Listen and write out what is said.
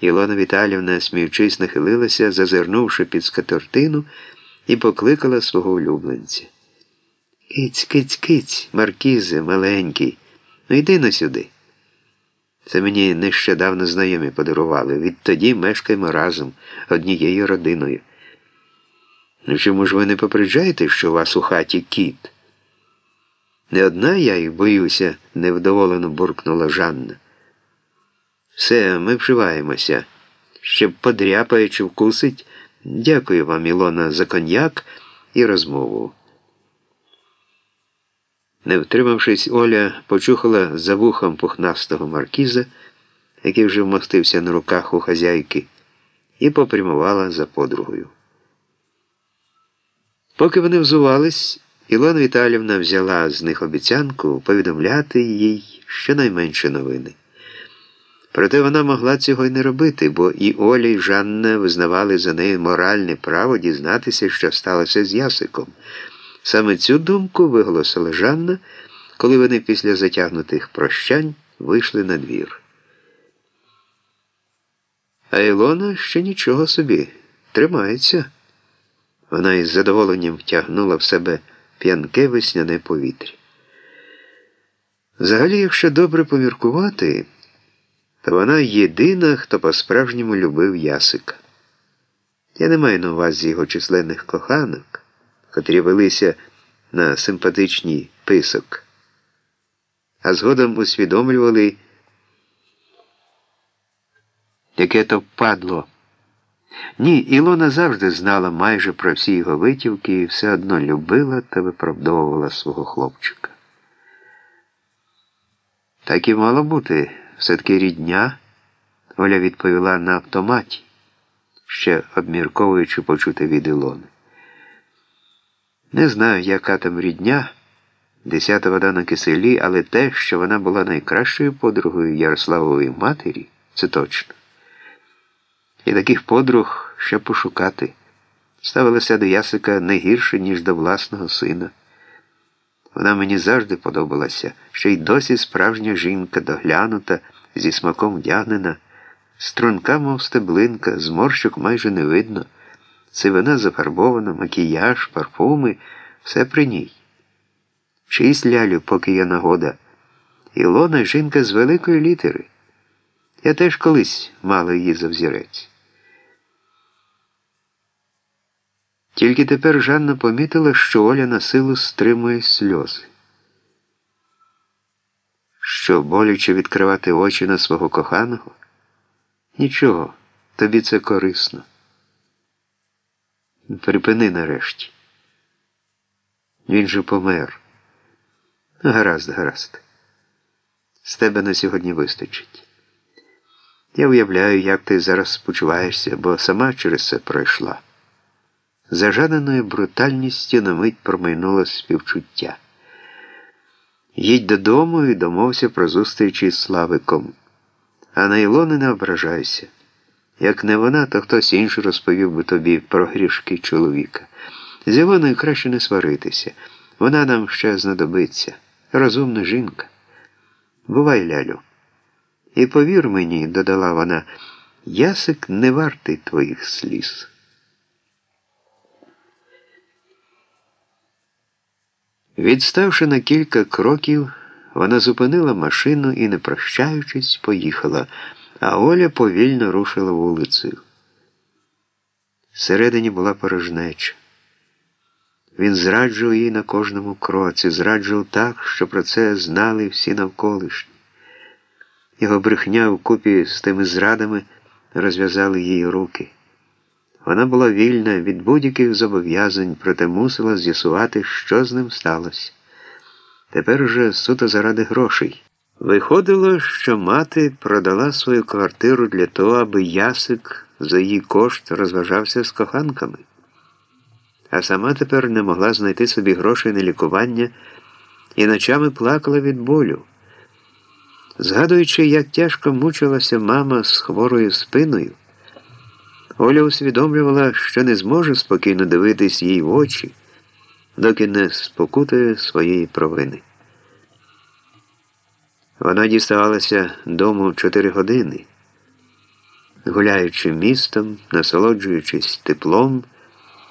Ілона Віталівна, сміючись, нахилилася, зазирнувши під скатертину, і покликала свого улюбленця. Киць, киць, киць, Маркізе, маленький, ну йди на сюди. Це мені нещодавно знайомі подарували. Відтоді мешкаємо разом, однією родиною. Ну чому ж ви не попереджаєте, що у вас у хаті кіт? Не одна я їх боюся, невдоволено буркнула Жанна. Все, ми вживаємося. Щоб подряпає чи вкусить. Дякую вам, Ілона, за коньяк і розмову. Не втримавшись, Оля почухала за вухом пухнастого маркіза, який вже вмостився на руках у хазяйки, і попрямувала за подругою. Поки вони взувались, Ілона Віталівна взяла з них обіцянку повідомляти їй щонайменше новини. Проте вона могла цього й не робити, бо і Оля, і Жанна визнавали за нею моральне право дізнатися, що сталося з Ясиком. Саме цю думку виголосила Жанна, коли вони після затягнутих прощань вийшли на двір. А Ілона ще нічого собі тримається. Вона із задоволенням втягнула в себе п'янке весняне повітря. Взагалі, якщо добре поміркувати, то вона єдина, хто по-справжньому любив Ясика. Я не маю на увазі його численних коханок, котрі велися на симпатичній писок, а згодом усвідомлювали, яке то падло. Ні, Ілона завжди знала майже про всі його витівки і все одно любила та виправдовувала свого хлопчика. Так і мало бути, все-таки рідня, Оля відповіла на автоматі, ще обмірковуючи почути від Ілони. Не знаю, яка там рідня, десята вода на киселі, але те, що вона була найкращою подругою Ярославової матері, це точно. І таких подруг ще пошукати. Ставилася до Ясика не гірше, ніж до власного сина. Вона мені завжди подобалася, що й досі справжня жінка доглянута, зі смаком вдягнена, струнка, мов стеблинка, зморщок майже не видно, сивина зафарбована, макіяж, парфуми, все при ній. Чийсь лялю, поки є нагода. Ілона жінка з великої літери. Я теж колись мала її за взірець. Тільки тепер Жанна помітила, що Оля на силу стримує сльози. Що боляче відкривати очі на свого коханого? Нічого, тобі це корисно. Припини нарешті. Він же помер. Гаразд, гаразд. З тебе на сьогодні вистачить. Я уявляю, як ти зараз почуваєшся, бо сама через це пройшла. За жаданою брутальністю на мить промайнуло співчуття. Їдь додому і домовся про зустрічі із Славиком. А на Ілони не ображайся. Як не вона, то хтось інший розповів би тобі про грішки чоловіка. З Ілоною краще не сваритися. Вона нам ще знадобиться. Розумна жінка. Бувай, лялю. І повір мені, додала вона, ясик не вартий твоїх сліз. Відставши на кілька кроків, вона зупинила машину і, не прощаючись, поїхала, а Оля повільно рушила вулицею. Всередині була порожнеча. Він зраджував її на кожному кроці, зраджував так, що про це знали всі навколишні. Його брехня вкупі з тими зрадами розв'язали її руки. Вона була вільна від будь-яких зобов'язань, проте мусила з'ясувати, що з ним сталося. Тепер уже суто заради грошей. Виходило, що мати продала свою квартиру для того, аби ясик за її кошт розважався з коханками, а сама тепер не могла знайти собі грошей на лікування і ночами плакала від болю. Згадуючи, як тяжко мучилася мама з хворою спиною. Оля усвідомлювала, що не зможе спокійно дивитись їй в очі, доки не спокутує своєї провини. Вона діставалася дому чотири години. гуляючи містом, насолоджуючись теплом.